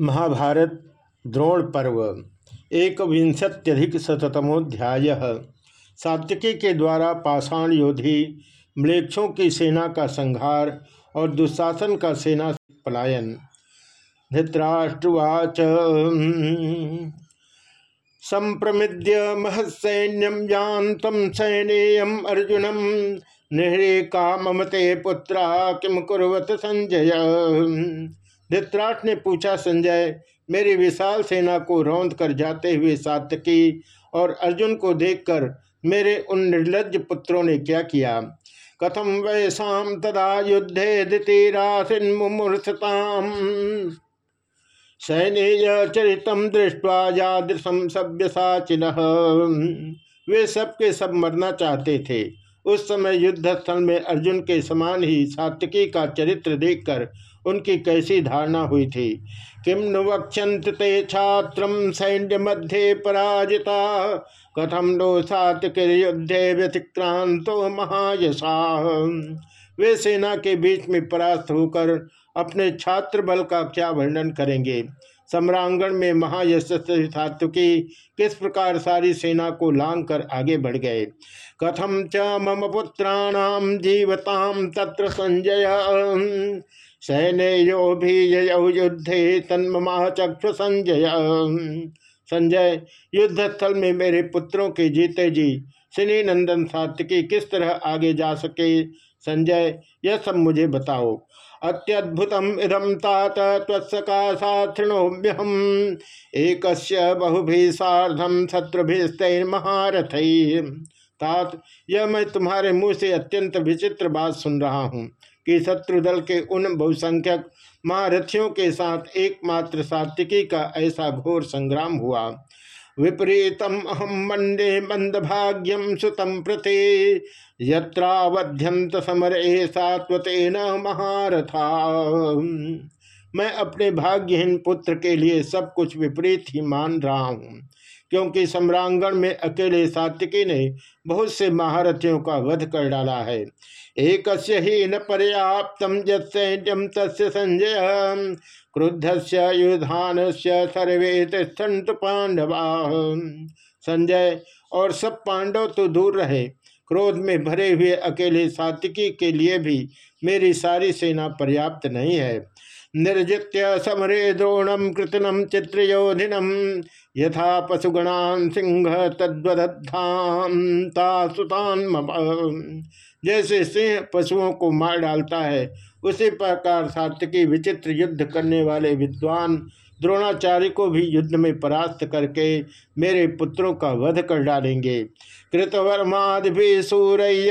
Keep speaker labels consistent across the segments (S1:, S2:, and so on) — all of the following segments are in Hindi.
S1: महाभारत द्रोण पर्व एक विंशत्यधिक शतमोध्याय सात्यकी के द्वारा पाषाण योधी म्लेच्छों की सेना का संहार और दुशासन का सेना पलायन। धृतराष्ट्रवाच। संप्रमिद्य महसैन्यम जानतम सैनेयम अर्जुनम निहरे ममते पुत्रा किम कुरवत संजय। धृतराष्ट्र ने पूछा, संजय, मेरी विशाल सेना को रौंद कर जाते हुए सातकी और अर्जुन को देखकर मेरे उन निर्लज पुत्रों ने क्या किया? कथम वैसाम तदा युद्धे दितिरासिन्मुमूर्षताम सैन्य चरितम दृष्टवा यादृशम सभ्य साचिन वे सबके सब मरना चाहते थे। उस समय युद्ध स्थल में अर्जुन के समान ही सात्विकी का चरित्र देखकर उनकी कैसी धारणा हुई थी? किम नु वक्षंत ते छात्र सैन्य मध्य पराजिता? कथम नो सात्विक युद्धे व्यतिक्रांतो महायशा? वे सेना के बीच में परास्त होकर अपने छात्र बल का क्या वर्णन करेंगे? सम्रांगण में महायशस्वी सात्विकी किस प्रकार सारी सेना को लांग कर आगे बढ़ गए? कथम च मम पुत्राणाम जीवताम तत्र संजय। सैन्यो भी युद्धे तन्ममा चक्षु संजय। संजय युद्ध स्थल में मेरे पुत्रों के जीते जी सिनी नंदन सात्विकी किस तरह आगे जा सके? संजय, यह सब मुझे बताओ। अत्यद्भुतम इदम तात त्वत्सकाशात्णोभ्यहम एक बहुभी साधम शत्रुभिस्तैर्महारथ। तात यह मैं तुम्हारे मुँह से अत्यंत विचित्र बात सुन रहा हूँ कि शत्रुदल के उन बहुसंख्यक महारथियों के साथ एकमात्र सात्विकी का ऐसा घोर संग्राम हुआ। विपरीतम अहम मंडे मंदभाग्यम सुतम प्रति यत्रावध्यंत समर सात्वतेन महारथा। मैं अपने भाग्यहीन पुत्र के लिए सब कुछ विपरीत ही मान रहा हूँ। क्योंकि सम्रांगण में अकेले सात्विकी ने बहुत से महारथियों का वध कर डाला है। एक ही न पर्याप्त सैन्यम तस् संजय। क्रुद्ध से युधान से सर्वे तिष्ठन्त पांडवा संजय और सब पांडव तो दूर रहे। क्रोध में भरे हुए अकेले सात्विकी के लिए भी मेरी सारी सेना पर्याप्त नहीं है। निर्जित्य समरे द्रोणम कृतनम चित्रयोधिनम यथा पशुगणान सिंह तद्वदान जैसे सिंह पशुओं को मार डालता है, उसी प्रकार सात्विकी विचित्र युद्ध करने वाले विद्वान द्रोणाचार्य को भी युद्ध में परास्त करके मेरे पुत्रों का वध कर डालेंगे। कृतवर्माद भी सूर्यहुभिराहवे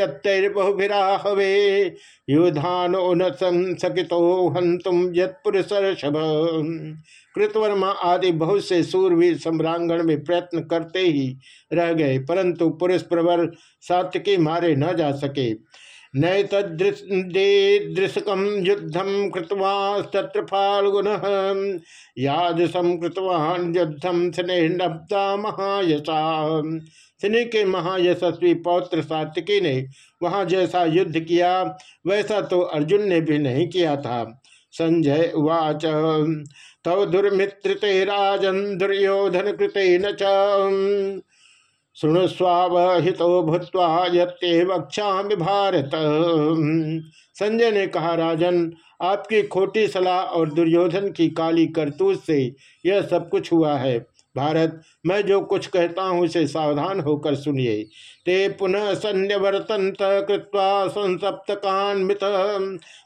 S1: युधानो न संसकितो हंतुम कृतवर्मा आदि बहुत से सूरवीर सम्रांगण में प्रयत्न करते ही रह गए, परंतु पुरुष प्रवर सात्यकी मारे न जा सके। नैतदृशकम युद्धम कृतवास्तत्र फाल्गुन। यादृशम कृतवान युद्धम स्नेहनब्दा महायशा स्नेह के महायशस्वी पौत्र सात्विकी ने वहाँ जैसा युद्ध किया, वैसा तो अर्जुन ने भी नहीं किया था। संजय उवाच, तव दुर्मित्र ते राजन दुर्योधन कृते न शुणुस्वावहितो भूतवा ये वक्षा भारत। संजय ने कहा, राजन, आपकी खोटी सलाह और दुर्योधन की काली करतूत से यह सब कुछ हुआ है। भारत, मैं जो कुछ कहता हूँ उसे सावधान होकर सुनिए। ते पुनः सन्यवर्तंत कृत्वा संसप्तकान्वित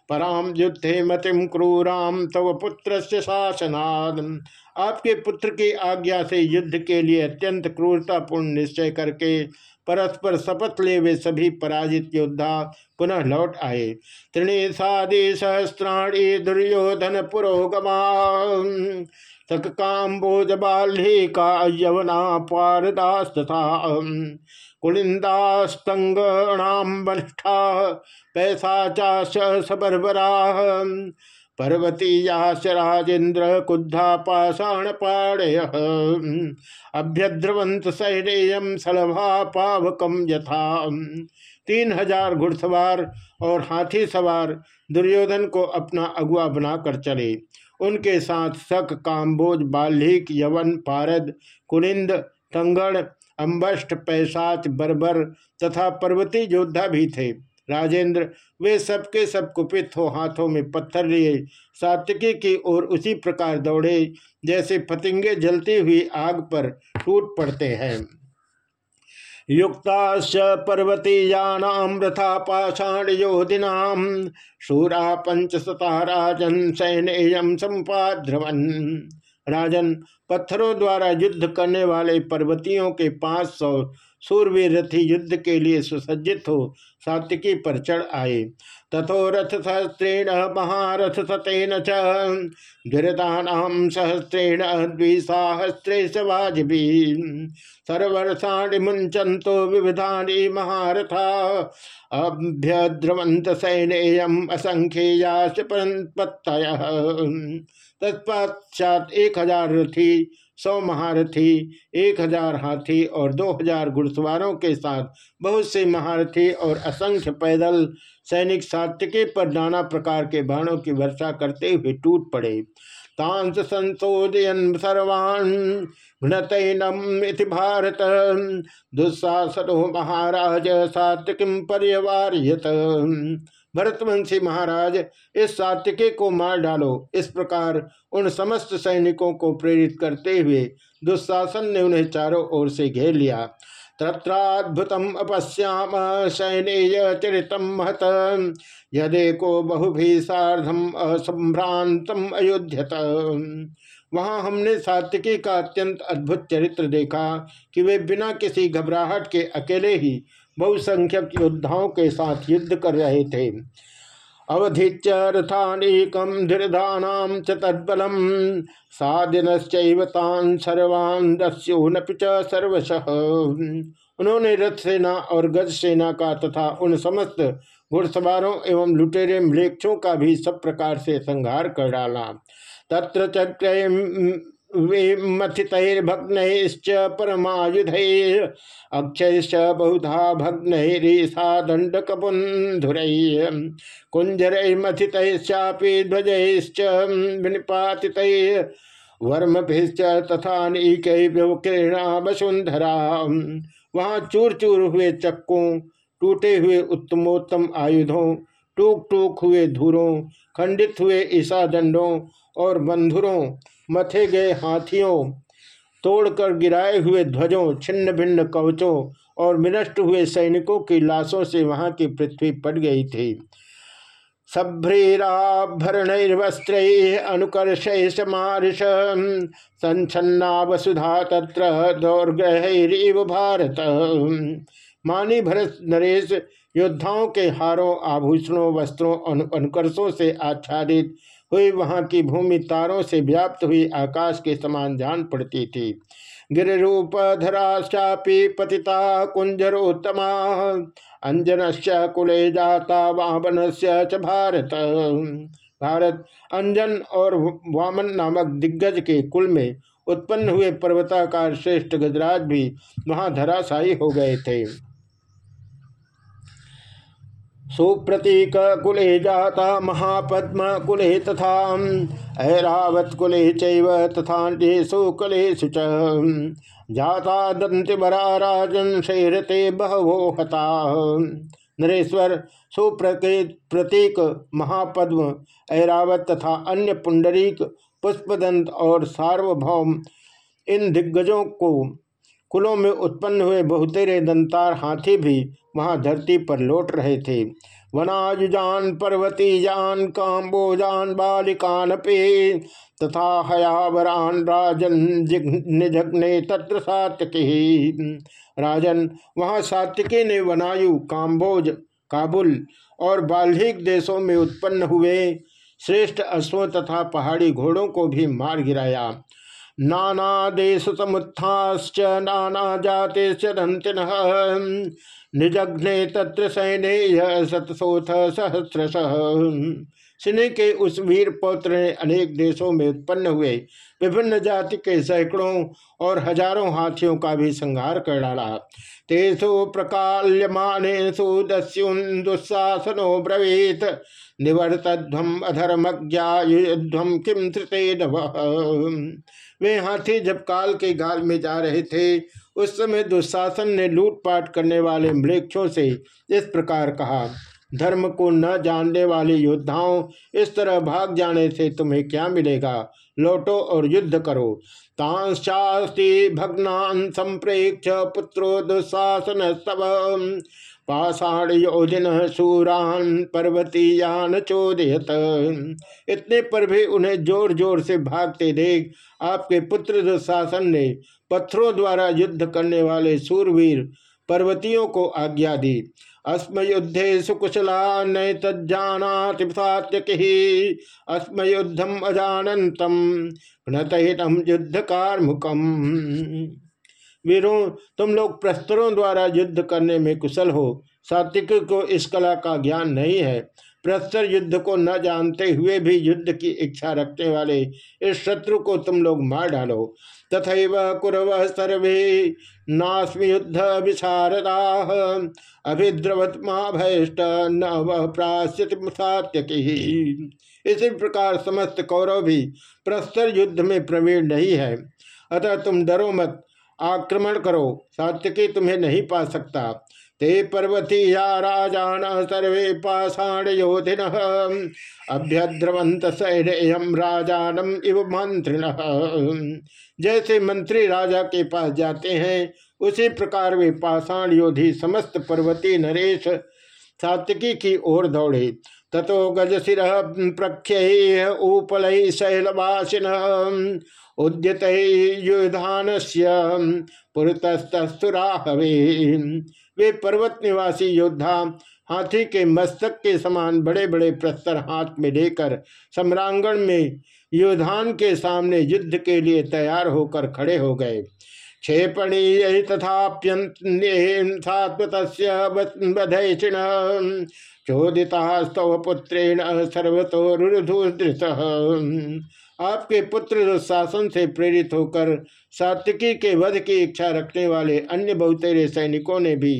S1: पराम युद्धे मतिम क्रूराम तव पुत्र शासनाद। आपके पुत्र की आज्ञा से युद्ध के लिए अत्यंत क्रूरतापूर्ण निश्चय करके परस्पर शपथ ले वे सभी पराजित योद्धा पुनः लौट आए। त्रिणी सहस्राणी दुर्योधन पुरोगमा। तक काम्बोज बाल्का यवना पारदास्तथा कुलिंदास्तंगणाम बनिष्ठा, पैसा चाश सबरबरा पर्वती यास राजेन्द्र कुद्धा पाषाण पाणय अभ्यद्रवंत सैनेयम सलभा पावकम यथा। तीन हज़ार घुड़सवार और हाथी सवार दुर्योधन को अपना अगुआ बनाकर चले। उनके साथ सक काम्बोज, बाल्हिक, यवन, पारद कुलिंद तंगड़ अम्बष्ट पैसाच, बर्बर तथा पर्वती योद्धा भी थे। राजेंद्र, वे सबके सब कुपित हो हाथों में पत्थर लिए। सात्विकी की ओर उसी प्रकार दौड़े, जैसे पतिंगे जलती हुई आग पर टूट पड़ते हैं। युक्ताश्च पर्वतीयानाम रथा पाषाण योधिनाम शूरा पंचशता राजन सैन्यम संपाद्रवन राजन पत्थरों द्वारा युद्ध करने वाले पर्वतियों के पाँच सौ सूर्यवीर रथी युद्ध के लिए सुसज्जित हो, सात्विकी पर चढ़ आए। तथो रथ सहस्त्रेण महारथ सतेन चरदानाम सहस्त्रेण द्विसाहस्रे सवाजभी सर्वर्षाणि मुंचंतो विविधानि महारथा अभ्यद्रवंत सैन्यम असंख्येयाश परंपत्तय तत्पश्चात एक हज़ार रथी सौ महारथी एक हज़ार हाथी और दो हज़ार घुड़सवारों के साथ। बहुत से महारथी और असंख्य पैदल सैनिक सात्विकी पर नाना प्रकार के बाणों की वर्षा करते हुए टूट पड़े। तांस संशोधयन सर्वान् इति भारत। दुस्साहसो महाराज सात्विकीम पर्यवार्यत। भरतवंशी महाराज, इस सात्विके को मार डालो। इस प्रकार उन समस्त सैनिकों को प्रेरित करते हुए दुशासन ने उन्हें चारों ओर से घेर लिया। तत्राद्भुतम अपश्याम सैन्य चरितम महत। यदेको बहुभी साधम असंभ्रांतम अयोध्यत। वहाँ हमने सात्विकी का अत्यंत अद्भुत चरित्र देखा कि वे बिना किसी घबराहट के अकेले ही बहुसंख्यक योद्धाओं के साथ युद्ध कर रहे थे। अवधिच रथानीकम धीरधानाम च तद्बलम साधिनश्चैवतान सर्वान दस्यो नपिच सर्वश। उन्होंने रथ सेना और गज सेना का तथा उन समस्त घुड़सवारों एवं लुटेरे मृक्षों का भी सब प्रकार से संहार कर डाला। तत्र चक्र मथितर्भग्नश्च परमायुध अक्षयश्च बहुधा भग्नसा दंडकबुंधुर कुंजरमथितश्चापि ध्वजश्च विनिपातित वर्मभिश्च तथा नीकैर्णा वसुंधरा वहाँ चूर चूर हुए चक्कों, टूटे हुए उत्तमोत्तम आयुधों टूक टूक हुए धूरों, खंडित हुए ईसा दंडों और बंधुरों मथे गए हाथियों, तोड़कर गिराए हुए ध्वजों छिन्न भिन्न कवचों और विनष्ट हुए सैनिकों की लाशों से वहाँ की पृथ्वी पट गई थी। अनुकर्ष समारिश संचन्ना वसुधा तत्र दौर्ग्रह भारत। मानी भरत नरेश, योद्धाओं के हारों, आभूषणों, वस्त्रों अनुकर्षों से आच्छादित हुई वहाँ की भूमि तारों से व्याप्त हुई, आकाश के समान जान पड़ती थी। गिरिरूप धराशापी पतिता कुंजरोत्तमा अंजन कुले जाता वामन च भारत। भारत अंजन और वामन नामक दिग्गज के कुल में उत्पन्न हुए पर्वताकार श्रेष्ठ गजराज भी वहाँ धराशायी हो गए थे। सुप्रतीक कुले जाता महापद्म कुले तथा ऐरावत कुले चैव तथा कुले जाता दंतिबरा राजन शैरते बहवो हता। नरेश्वर सुप्रकृत प्रतीक, महापद्म, ऐरावत तथा अन्य पुंडरीक, पुष्पदंत और सार्वभौम इन दिग्गजों को कुलों में उत्पन्न हुए बहुतेरे दंतार हाथी भी वहाँ धरती पर लौट रहे थे। वनाजुजान पर्वतीजान काम्बोजान बालिकान पे तथा हयावरान राजन निजग्ने तत्र सात्विकी राजन, वहाँ सात्विकी ने वनायु काम्बोज काबुल और बाल्हिक देशों में उत्पन्न हुए श्रेष्ठ अश्वों तथा पहाड़ी घोड़ों को भी मार गिराया। नाना देश समुत्थाश्च नाना जाते दंतिन निजघ्ने तत्र सैन्य सतसोथ सहस्रश। सिने के उस वीर पौत्र ने अनेक देशों में उत्पन्न हुए, विभिन्न जाति के सैकड़ों और हज़ारों हाथियों का भी संहार कर डाला। तेसु प्रकाल्यमानेषु दस्युन दुस्साहसनो ब्रवीत। निवर्तध्वम अधर्मज्ञायुध्वम किम धृते वे हाथी जब काल के गाल में जा रहे थे, उस समय दुशासन ने लूटपाट करने वाले मृक्षों से इस प्रकार कहा धर्म को न जानने वाले योद्धाओं इस तरह भाग जाने से तुम्हें क्या मिलेगा? लौटो और युद्ध करो। तांशास्ति भग्नान संप्रेक्ष पुत्रो दुशासन सब पाषाण योजन सूरान पर्वती यान चोदयत। इतने पर भी उन्हें ज़ोर ज़ोर से भागते देख आपके पुत्र दुशासन ने पत्थरों द्वारा युद्ध करने वाले सूरवीर पर्वतियों को आज्ञा दी। अस्म युद्धे सुकुशला नय तजानाति अस्म युद्धम अजानतम नतम युद्ध कारमुकम वीरों, तुम लोग प्रस्तरों द्वारा युद्ध करने में कुशल हो। सात्विक को इस कला का ज्ञान नहीं है। प्रस्तर युद्ध को न जानते हुए भी युद्ध की इच्छा रखने वाले इस शत्रु को तुम लोग मार डालो। तथा कुरव सर्वे नास्म विशारदा अभिद्रवत्मा भयष्ट न वह प्राश्यत इसी प्रकार समस्त कौरव भी प्रस्तर युद्ध में प्रवीण नहीं है। अतः तुम डरो मत, आक्रमण करो, सात्यकी तुम्हें नहीं पा सकता। ते पर्वती या राजान सर्वे पाषाण योधिन। अभ्यद्रवंत सैन्यम राजानम इव मंत्रिण। जैसे मंत्री राजा के पास जाते हैं, उसी प्रकार वे पाषाण योधि समस्त पर्वती नरेश सात्विकी की ओर दौड़े। ततो गजशिर प्रख्य उपल शैलवासिन। उद्यत युधान से पुरतस्तुराहवे वे पर्वत निवासी योद्धा हाथी के मस्तक के समान बड़े बड़े प्रस्तर हाथ में लेकर सम्रांगण में योद्धान के सामने युद्ध के लिए तैयार होकर खड़े हो गए। क्षेपणीय तथाप्यंत चोदिता स्तव पुत्रेण सर्वतो आपके पुत्र दुशासन से प्रेरित होकर सात्विकी के वध की इच्छा रखने वाले अन्य बहुतेरे सैनिकों ने भी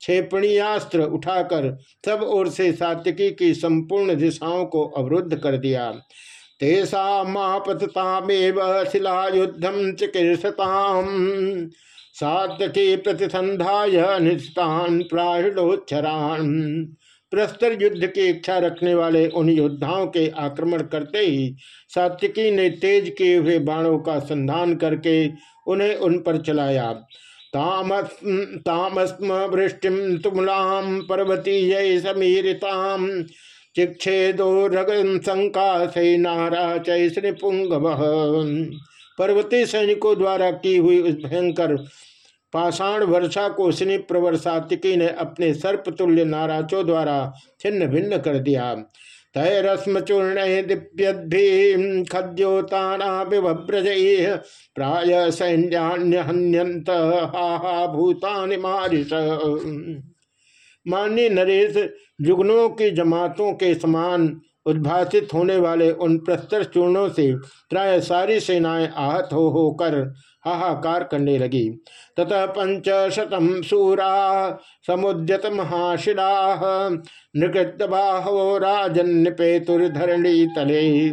S1: क्षेपणीयास्त्र उठाकर सब ओर से सात्विकी की संपूर्ण दिशाओं को अवरुद्ध कर दिया। तेषा मापततामेव शिला युद्धम चिकीर्षताम सात्विकी प्रतिसंध्याय निस्तान प्राहिणोच्छरान प्रस्तर युद्ध की इच्छा रखने वाले उन योद्धाओं के आक्रमण करते ही सात्विकी ने तेज किए हुए बाणों का संधान करके उन्हें उन पर चलाया। तामस तामस्म वृष्टिम तुमलाम पर्वतीय समीरिताम। चिक्षेदो रगन संका से नारा चैश्री पुंग पर्वती सैनिकों द्वारा की हुई उस भयंकर पाषाण वर्षा को स्नि प्रवर सात्विकी ने अपने सर्पतुल्य नाराचों द्वारा छिन्न भिन्न कर दिया। तय रश्म चूर्ण दिप्यद्भी खद्योताना विभ्रज प्राय सैन्यान्य हन्यंत हा भूतानि मारिश मान्य नरेश, जुगनों की जमातों के समान उद्भासित होने वाले उन प्रस्तर चूर्णों से प्राय सारी सेनाएँ आहत हो होकर हाहाकार करने लगी। ततः पंच शतम सूरा, समुद्यत महाशिला नृकृत बाहो राजन पेतुर्धरणी तले।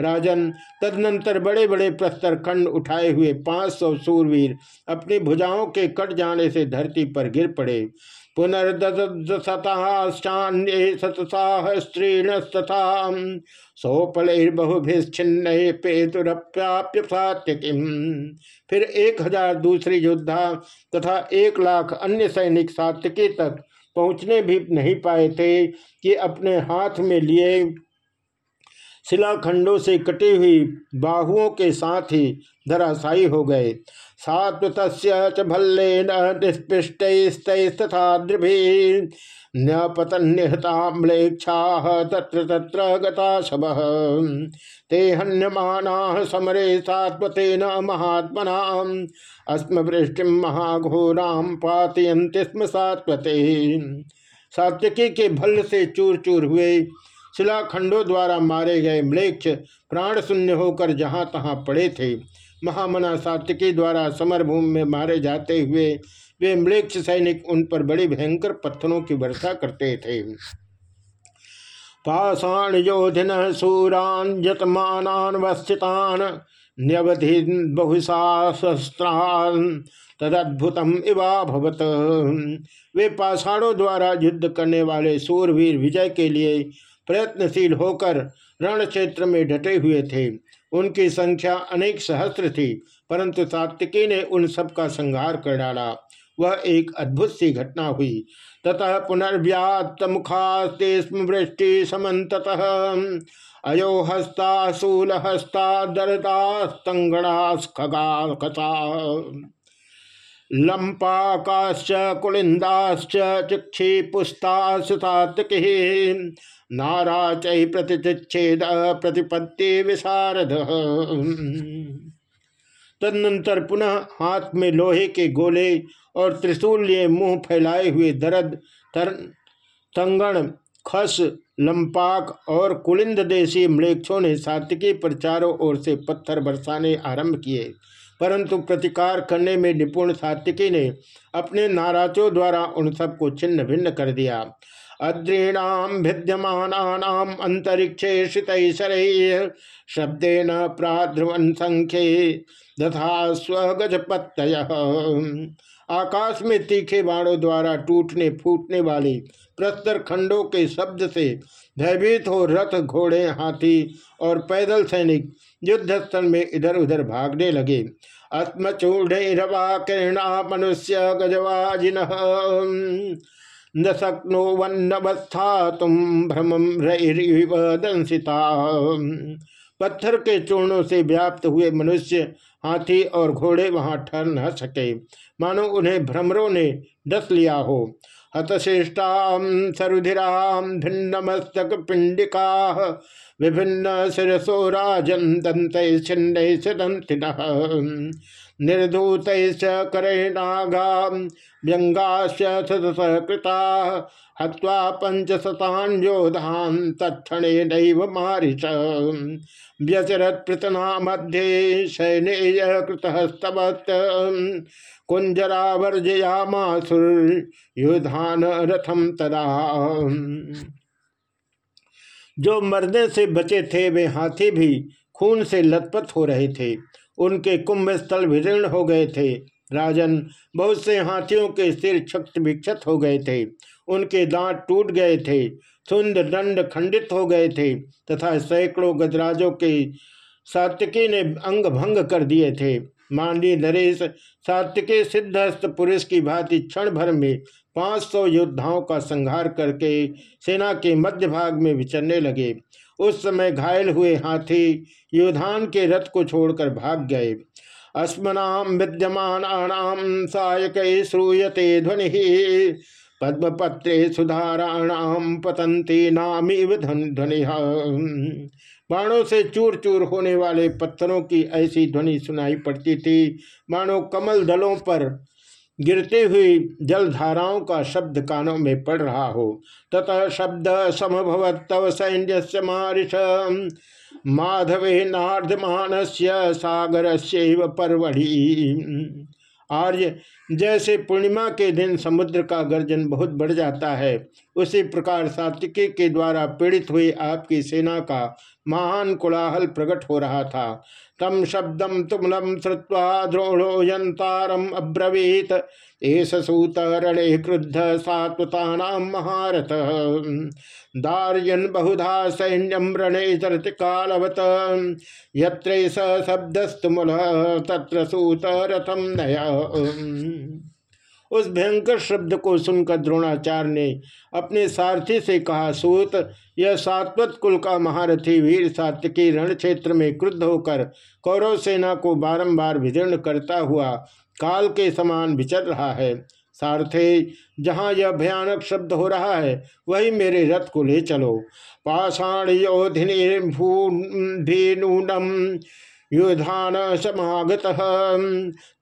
S1: राजन तदनंतर बड़े बड़े प्रस्तर खंड उठाए हुए पाँच सौ सूरवीर अपनी भुजाओं के कट जाने से धरती पर गिर पड़े। सोपलैर्बहुभिश्चिन्न पेतुरप्याप्य सात्यकिम फिर एक हज़ार दूसरे योद्धा तथा एक लाख अन्य सैनिक सात्यकी तक पहुँचने भी नहीं पाए थे कि अपने हाथ में लिए शिलाखंडों से कटी हुई बाहुओं के साथ ही धराशायी हो गए। सात्वत भल्लेन निष्पिष्टस्तथा द्रिभी न्यपतन्यहताम्लेक्षा तत्र तत्र गता शब ते हन्यमाना समरे सात्वतेन महात्मना अस्मवृष्टि महाघोराम पातयंति स्म सात्वते। सात्विकी के भल्ल से चूर चूर हुए शिलाखंडों द्वारा मारे गए म्लेक्ष प्राण शून्य होकर जहाँ तहाँ पड़े थे महामना सात्विकी द्वारा समरभूमि में मारे जाते हुए वे मृक्ष सैनिक उन पर बड़े भयंकर पत्थरों की वर्षा करते थे। पाषाण योधिन सूरान यतमान वस्थितान न्यवधि बहुशास्त्रान तदद्भुतम इवा भवत। वे पाषाणों द्वारा युद्ध करने वाले सूरवीर विजय के लिए प्रयत्नशील होकर रण क्षेत्र में डटे हुए थे। उनकी संख्या अनेक सहस्त्र थी, परंतु सात्विकी ने उन सब का संहार कर डाला। वह एक अद्भुत सी घटना हुई। ततः पुनर्व्यात मुखास्ते वृष्टि समत अयो हस्ता शूल हस्ता दरदा खगा कथा लंपाकाश्च कुलिंदाश्च चिक्षी पुस्तात्क नारा चै प्रतिच्छेद प्रतिपत्ति विशारद। तदनंतर पुनः हाथ में लोहे के गोले और त्रिशूल लिए मुँह फैलाए हुए दरद, तर, तंगण, खस, लंपाक और कुलिंद देशी मृक्षों ने सात्विकी पर चारों ओर से पत्थर बरसाने आरंभ किए। परंतु प्रतिकार करने में निपुण सात्विकी ने अपने नाराजों द्वारा उन सबको छिन्न भिन्न कर दिया। अद्रीणाम भिद्यमान अंतरिक्षे शित शब्देन प्राध्रुवन संख्ये तथा स्वगजपत आकाश में तीखे बाणों द्वारा टूटने फूटने वाले प्रस्तर खंडों के शब्द से भयभीत हो रथ घोड़े, हाथी और पैदल सैनिक युद्ध स्थल में इधर उधर भागने लगे। अस्मचूढ़वा किरणा मनुष्य गजवाजिन। न शक्नो वन्नवस्था तुम भ्रमम रंसिता पत्थर के चूर्णों से व्याप्त हुए मनुष्य हाथी और घोड़े वहाँ ठहर न सके। मानो उन्हें भ्रमरों ने डस लिया हो। हतश्रेष्ठा सरुधिराम भिन्नमस्तक पिंडिका विभिन्न शिरसो राजन दंत छिन्न निर्धूत करेणागा व्यंगाश्च कृता हत्वा पंचशतान योधान तत्णे नैव मारिष। व्यचरत मध्ये सैनेय कृतस्तवत् कुंजरावर्जयामासुर रथम तदा। जो मरने से बचे थे, वे हाथी भी खून से लथपथ हो रहे थे। उनके कुंभ स्थल विदीर्ण हो गए थे। राजन, बहुत से हाथियों के सिर क्षत विक्षत हो गए थे। उनके दांत टूट गए थे। सुंद दंड खंडित हो गए थे तथा सैकड़ों गजराजों के सात्विकी ने अंग भंग कर दिए थे। मांडी नरेश, सात्विकी सिद्धस्त पुरुष की भांति क्षण भर में पाँच सौ योद्धाओं का संहार करके सेना के मध्य भाग में विचरने लगे। उस समय घायल हुए हाथी योधान के रथ को छोड़कर भाग गए। अस्मनाम विद्यमान सायक श्रूयते ध्वनि पद्म पद्मपत्रे सुधाराणाम पतंती नामिव ध्वनि। बाणों से चूर चूर होने वाले पत्थरों की ऐसी ध्वनि सुनाई पड़ती थी। मानो कमल दलों पर गिरते हुई जलधाराओं का शब्द कानों में पड़ रहा हो। ततः शब्द समभवत तव सैन्य मारिष माधवे नार्धमान सागर से परवढ़ी आर्य। जैसे पूर्णिमा के दिन समुद्र का गर्जन बहुत बढ़ जाता है, उसी प्रकार सात्विकी के द्वारा पीड़ित हुई आपकी सेना का महान कुलाहल प्रकट हो रहा था। तम शब्दम तुमलम श्रुवा द्रोणो यंतारम अब्रवीत। एस सूत रणे क्रुद्ध सात्वता महारथ। दार्यन बहुधा सैन्यम रणे चरत कालवत। यत्र शब्दस्तुमुल तत्र सूत रथम नया। उस भयंकर शब्द को सुनकर द्रोणाचार्य ने अपने सारथी से कहा, सूत, यह सात्वत कुल का महारथी वीर सात्यकी रण क्षेत्र में क्रुद्ध होकर कौरव सेना को बारंबार विदीर्ण करता हुआ काल के समान विचर रहा है। सारथे, जहाँ यह भयानक शब्द हो रहा है, वही मेरे रथ को ले चलो। पाषाण योधिनी युधान समागत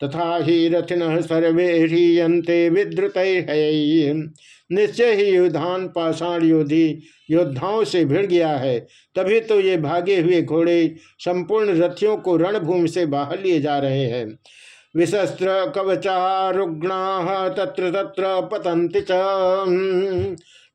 S1: तथा ही रथिन सर्वे ह्रियंते विद्रुत निश्चय ही युधान पाषाण योधि योद्धाओं से भिड़ गया है। तभी तो ये भागे हुए घोड़े संपूर्ण रथियों को रणभूमि से बाहर लिए जा रहे हैं। विशस्त्र कवचारुग्णा तत्र तत्र पतंति च।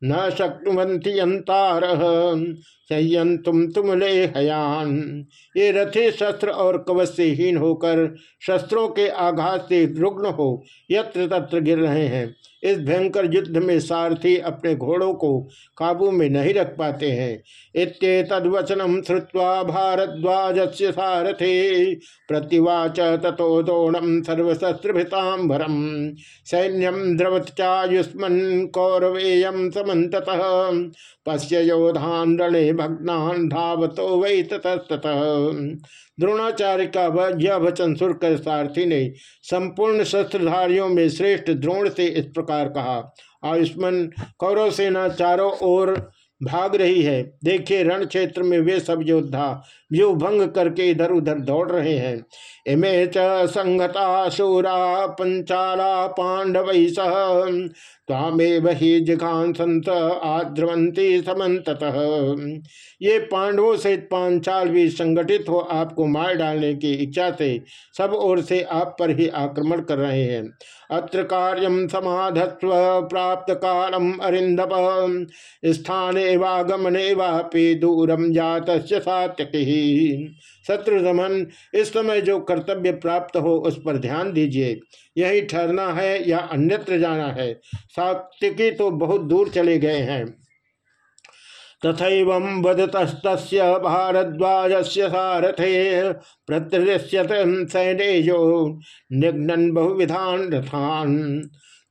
S1: न शक्नुवंती अंतार संयंतुम तुमले हयान ये रथे शस्त्र और कवच से हीन होकर शस्त्रों के आघात से रुग्ण हो, यत्र तत्र गिर रहे हैं। इस भयंकर युद्ध में सारथी अपने घोड़ों को काबू में नहीं रख पाते हैं। तद्वचनम श्रुवा भारद्वाज से सारथे। प्रतिवाच तथो द्रोणम सर्वशस्त्रभितांबरम सैन्यम द्रवचायुष्मन कौरवेयम समत पश्य योधान रणे भग्नान धावतो वही ततस्तः द्रोणाचार्य का यह वचन सुनकर सारथी ने संपूर्ण शस्त्रधारियों में श्रेष्ठ द्रोण से इस प्रकार कहा, आयुष्मान कौरव सेना चारों ओर भाग रही है। देखिए रण क्षेत्र में वे सब योद्धा व्यू भंग करके इधर उधर दौड़ रहे हैं। इमे च संगता शूरा पंचाला पांडव सह। तामेव ही जिघान संत आद्रवंती समत ये पांडवों से पांचाल भी संगठित हो आपको मार डालने की इच्छा से सब ओर से आप पर ही आक्रमण कर रहे हैं। अत्र कार्यम समाधस्व प्राप्त कालम अरिंदप स्थाने वागमने वापि दूरम जात सात्यक शत्रु दमन इस समय जो कर्तव्य प्राप्त हो उस पर ध्यान दीजिए। यही ठहरना है या अन्यत्र जाना है? सात्विकी तो बहुत दूर चले गए हैं। तथा वदतस्त भारद्वाज से सारथे प्रत्यस्यत सैनेजो निघ्न बहुविधान रथान।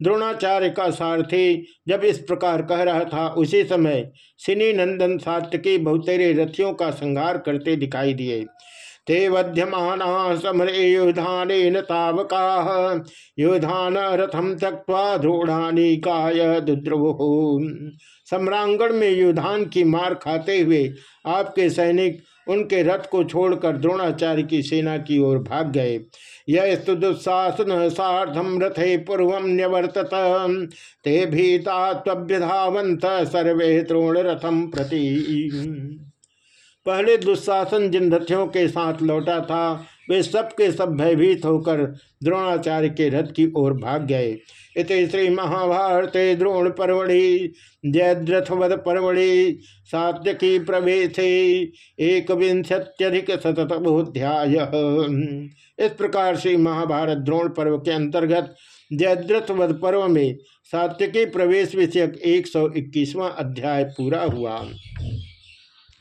S1: द्रोणाचार्य का सारथी जब इस प्रकार कह रहा था, उसी समय सिनी नंदन सात्यकी बहुतेरे रथियों का संहार करते दिखाई दिए। ते वध्यमाना समरे युधान तावका, युधान रथम त्यक्वा द्रोणानी काय दुद्रवो। सम्रांगण में युधान की मार खाते हुए आपके सैनिक उनके रथ को छोड़कर द्रोणाचार्य की सेना की ओर भाग गए। यस्तु दुस्साहसन साधम रथे पूर्व न्यवर्तत। ते भीता तव्यधावंत सर्वे द्रोण रथम प्रति। पहले दुशासन जिन रथियों के साथ लौटा था वे सब के सब भयभीत होकर द्रोणाचार्य के रथ की ओर भाग गए। इत श्री महाभारत द्रोण परवड़ी जयद्रथवध परवड़ी सात्यकी प्रवेशे एक विंशत्यधिक शतमोध्याय इस प्रकार से महाभारत द्रोण पर्व के अंतर्गत जयद्रथवध पर्व में सात्यकी प्रवेश विषयक एक सौ इक्कीसवां अध्याय पूरा हुआ।